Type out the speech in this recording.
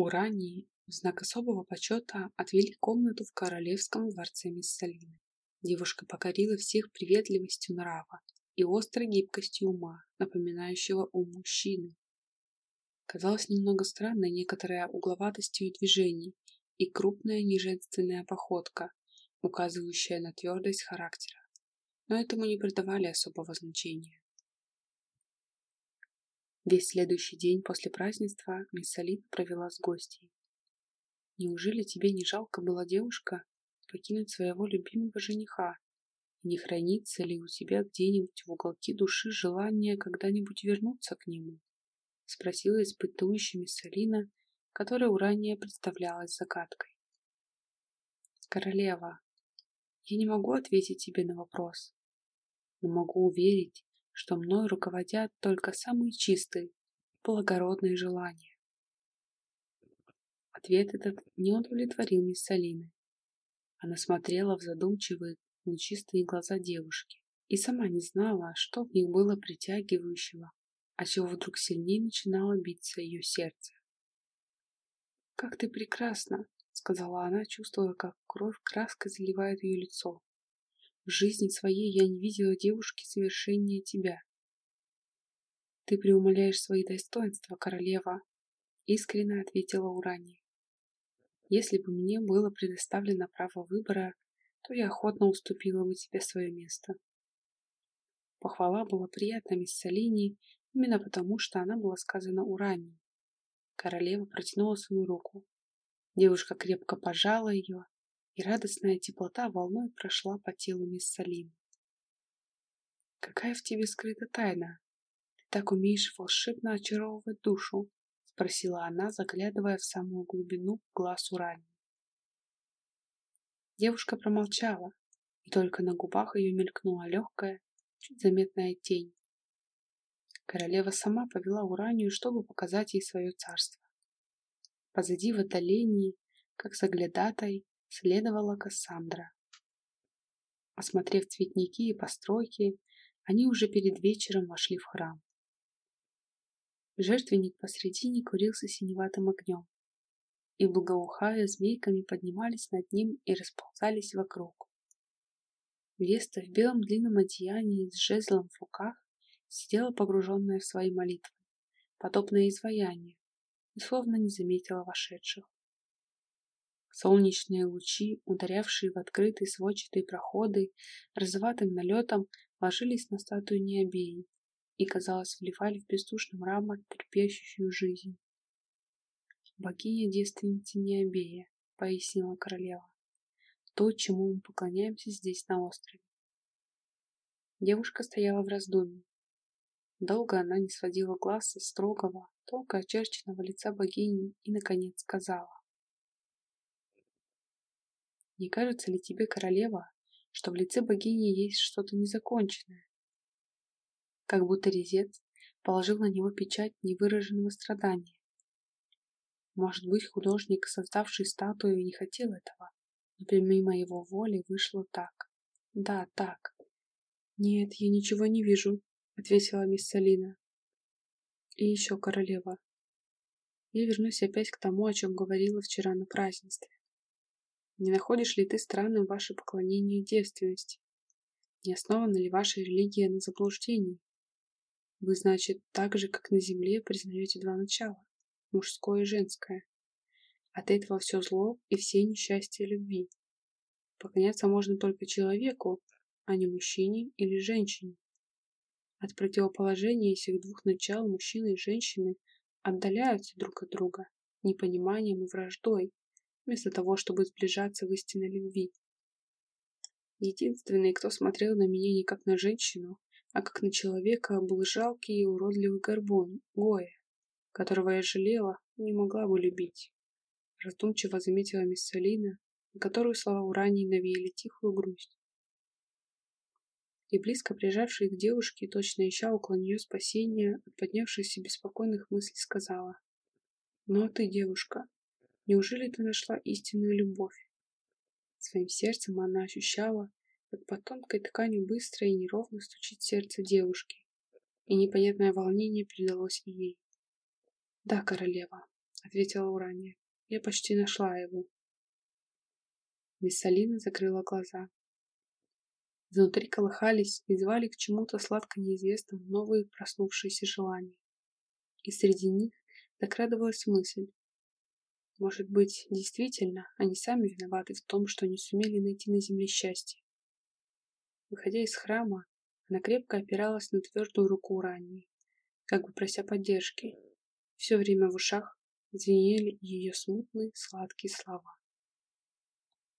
Урании в знак особого почета отвели комнату в королевском дворце мисс Салины. Девушка покорила всех приветливостью нрава и острой гибкостью ума, напоминающего ум мужчины. Казалось немного странной некоторая угловатость ее движений и крупная неженственная походка, указывающая на твердость характера, но этому не придавали особого значения. Весь следующий день после празднества мисс Алина провела с гостьей. Неужели тебе не жалко было, девушка, покинуть своего любимого жениха? И не хранится ли у тебя где-нибудь в уголке души желание когда-нибудь вернуться к нему? Спросила испытующая мисс Алина, которая ранее представлялась загадкой. Королева, я не могу ответить тебе на вопрос, но могу уверить, что мной руководят только самые чистые, благородные желания. Ответ этот не удовлетворил мисс Алины. Она смотрела в задумчивые, лучистые глаза девушки и сама не знала, что в них было притягивающего, а чего вдруг сильнее начинало биться ее сердце. «Как ты прекрасна!» — сказала она, чувствуя, как кровь краской заливает ее лицо. В жизни своей я не видела девушки совершеннее тебя. Ты преумоляешь свои достоинства, королева, искренне ответила Урания. Если бы мне было предоставлено право выбора, то я охотно уступила бы тебе свое место. Похвала была приятна мисс Салини именно потому, что она была сказана Урании. Королева протянула свою руку. Девушка крепко пожала ее, и радостная теплота волной прошла по телу мисс Салим. «Какая в тебе скрыта тайна? Ты так умеешь волшебно очаровывать душу?» — спросила она, заглядывая в самую глубину глаз Урани. Девушка промолчала, и только на губах ее мелькнула легкая, чуть заметная тень. Королева сама повела Уранию, чтобы показать ей свое царство. Позади в отдалении, как заглядатай, следовала Кассандра. Осмотрев цветники и постройки, они уже перед вечером вошли в храм. Жертвенник посредине курился синеватым огнем, и благоухая змейками поднимались над ним и расползались вокруг. Веста в белом длинном одеянии с жезлом в руках сидела погруженная в свои молитвы, подобное изваяние, и словно не заметила вошедших. Солнечные лучи, ударявшие в открытые сводчатые проходы, розоватым налетом ложились на статую Необеи и, казалось, вливали в бездушный мрамор трепещущую жизнь. «Богиня-девственница Необея», — пояснила королева, — «то, чему мы поклоняемся здесь, на острове». Девушка стояла в раздумье. Долго она не сводила глаз со строгого, тонко очерченного лица богини и, наконец, сказала. Не кажется ли тебе, королева, что в лице богини есть что-то незаконченное? Как будто резец положил на него печать невыраженного страдания. Может быть, художник, создавший статую, не хотел этого, но помимо его воли вышло так. Да, так. Нет, я ничего не вижу, ответила мисс Салина. И еще, королева, я вернусь опять к тому, о чем говорила вчера на празднестве. Не находишь ли ты странным ваше поклонение девственности? Не основана ли ваша религия на заблуждении? Вы, значит, так же, как на земле, признаете два начала – мужское и женское. От этого все зло и все несчастья любви. Поклоняться можно только человеку, а не мужчине или женщине. От противоположения этих двух начал мужчины и женщины отдаляются друг от друга непониманием и враждой, вместо того, чтобы сближаться в истинной любви. Единственный, кто смотрел на меня не как на женщину, а как на человека, был жалкий и уродливый горбун, Гоя, которого я жалела и не могла бы любить. Раздумчиво заметила мисс Салина, на которую слова Урании навеяли тихую грусть. И близко прижавшись к девушке, точно ища около нее спасения от поднявшихся беспокойных мыслей, сказала. «Ну а ты, девушка, Неужели ты нашла истинную любовь? Своим сердцем она ощущала, как по тонкой ткани быстро и неровно стучит сердце девушки, и непонятное волнение передалось и ей. Да, королева, — ответила Урания. «Я почти нашла его». Виссалина закрыла глаза. Внутри колыхались и звали к чему-то сладко неизвестному новые проснувшиеся желания. И среди них закрадывалась мысль. Может быть, действительно, они сами виноваты в том, что не сумели найти на земле счастье. Выходя из храма, она крепко опиралась на твердую руку Урании, как бы прося поддержки. Все время в ушах звенели ее смутные сладкие слова.